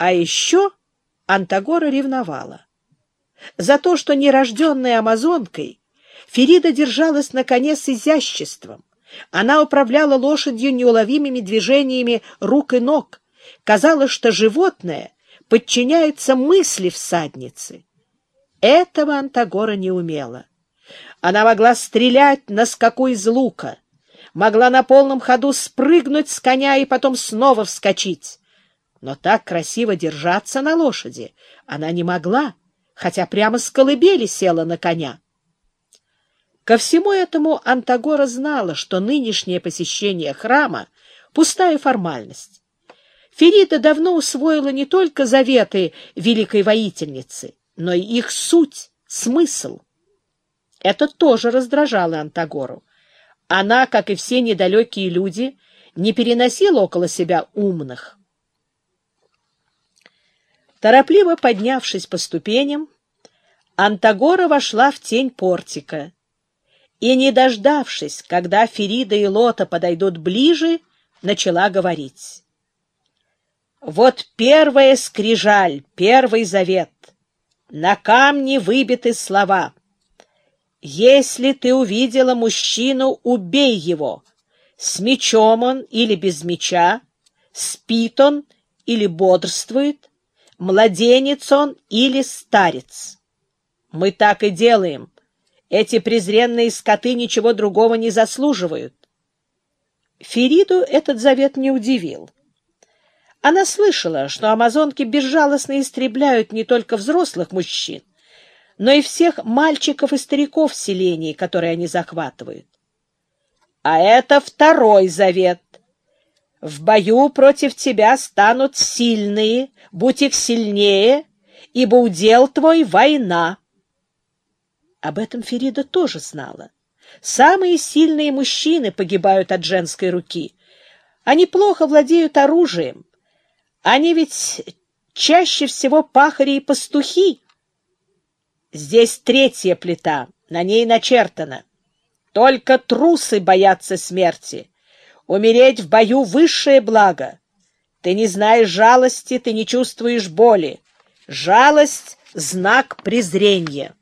А еще Антагора ревновала. За то, что нерожденная амазонкой, Ферида держалась на коне с изяществом. Она управляла лошадью неуловимыми движениями рук и ног. Казалось, что животное подчиняется мысли всадницы. Этого Антагора не умела. Она могла стрелять на скаку из лука, могла на полном ходу спрыгнуть с коня и потом снова вскочить. Но так красиво держаться на лошади она не могла, хотя прямо с колыбели села на коня. Ко всему этому Антагора знала, что нынешнее посещение храма — пустая формальность. Ферида давно усвоила не только заветы великой воительницы, но и их суть, смысл. Это тоже раздражало Антагору. Она, как и все недалекие люди, не переносила около себя умных. Торопливо поднявшись по ступеням, Антагора вошла в тень портика и, не дождавшись, когда Ферида и Лота подойдут ближе, начала говорить. «Вот первая скрижаль, первый завет. На камне выбиты слова. Если ты увидела мужчину, убей его. С мечом он или без меча, спит он или бодрствует, младенец он или старец. Мы так и делаем. Эти презренные скоты ничего другого не заслуживают. Фериду этот завет не удивил. Она слышала, что амазонки безжалостно истребляют не только взрослых мужчин, но и всех мальчиков и стариков в селении, которые они захватывают. А это второй завет. В бою против тебя станут сильные, будь их сильнее, ибо удел твой — война. Об этом Ферида тоже знала. Самые сильные мужчины погибают от женской руки. Они плохо владеют оружием. Они ведь чаще всего пахари и пастухи. Здесь третья плита, на ней начертано. Только трусы боятся смерти. Умереть в бою — высшее благо. Ты не знаешь жалости, ты не чувствуешь боли. Жалость — знак презрения.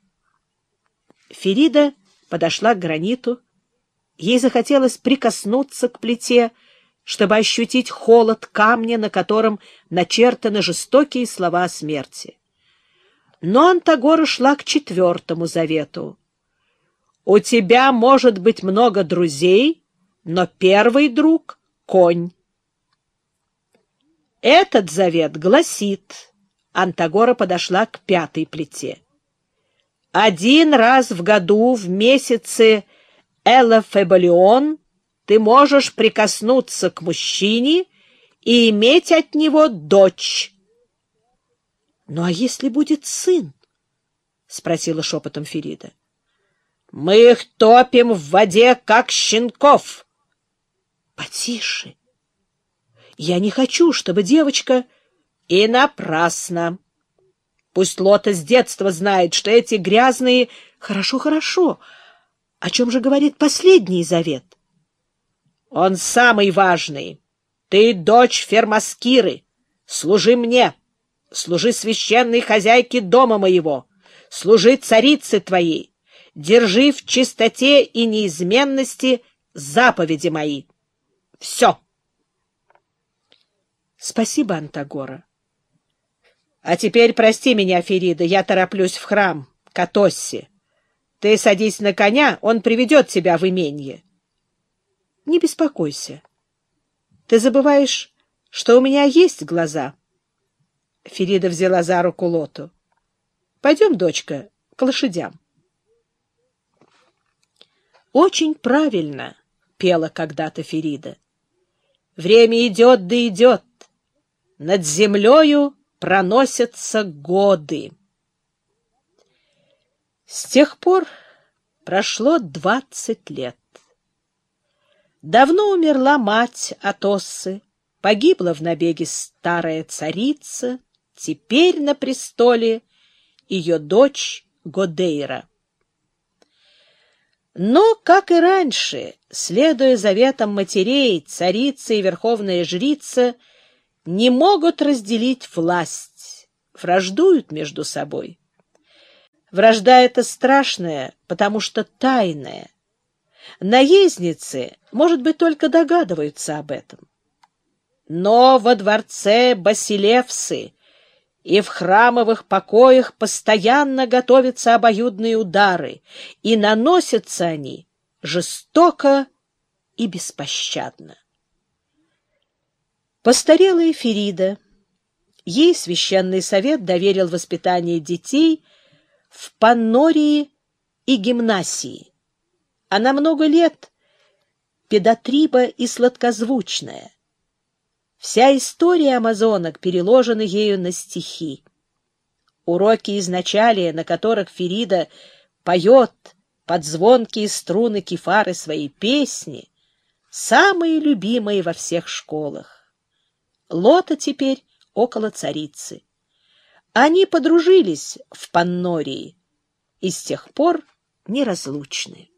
Ферида подошла к граниту. Ей захотелось прикоснуться к плите, чтобы ощутить холод камня, на котором начертаны жестокие слова о смерти. Но Антагора шла к четвертому завету. «У тебя может быть много друзей, но первый друг — конь. Этот завет гласит, Антагора подошла к пятой плите. Один раз в году в месяце Элефебалион ты можешь прикоснуться к мужчине и иметь от него дочь. — Ну, а если будет сын? — спросила шепотом Ферида. — Мы их топим в воде, как щенков, Потише. Я не хочу, чтобы девочка... И напрасно. Пусть Лота с детства знает, что эти грязные... Хорошо, хорошо. О чем же говорит последний завет? Он самый важный. Ты дочь Фермаскиры. Служи мне. Служи священной хозяйке дома моего. Служи царице твоей. Держи в чистоте и неизменности заповеди мои. Все. Спасибо, Антагора. А теперь прости меня, Ферида, я тороплюсь в храм, к Атоссе. Ты садись на коня, он приведет тебя в именье. Не беспокойся. Ты забываешь, что у меня есть глаза. Ферида взяла за руку Лоту. Пойдем, дочка, к лошадям. Очень правильно пела когда-то Ферида. Время идет да идет. Над землею проносятся годы. С тех пор прошло двадцать лет. Давно умерла мать Атоссы, погибла в набеге старая царица, теперь на престоле ее дочь Годейра. Но, как и раньше, следуя заветам матерей, царица и верховная жрица не могут разделить власть, враждуют между собой. Вражда эта страшная, потому что тайная. Наездницы, может быть, только догадываются об этом. Но во дворце Басилевсы и в храмовых покоях постоянно готовятся обоюдные удары, и наносятся они жестоко и беспощадно. Постарелая Ферида, ей священный совет доверил воспитание детей в Паннории и гимнасии. Она много лет педатриба и сладкозвучная. Вся история амазонок переложена ею на стихи. Уроки изначалия, на которых Ферида поет под звонкие струны кефары свои песни, самые любимые во всех школах. Лота теперь около царицы. Они подружились в Паннории и с тех пор неразлучны.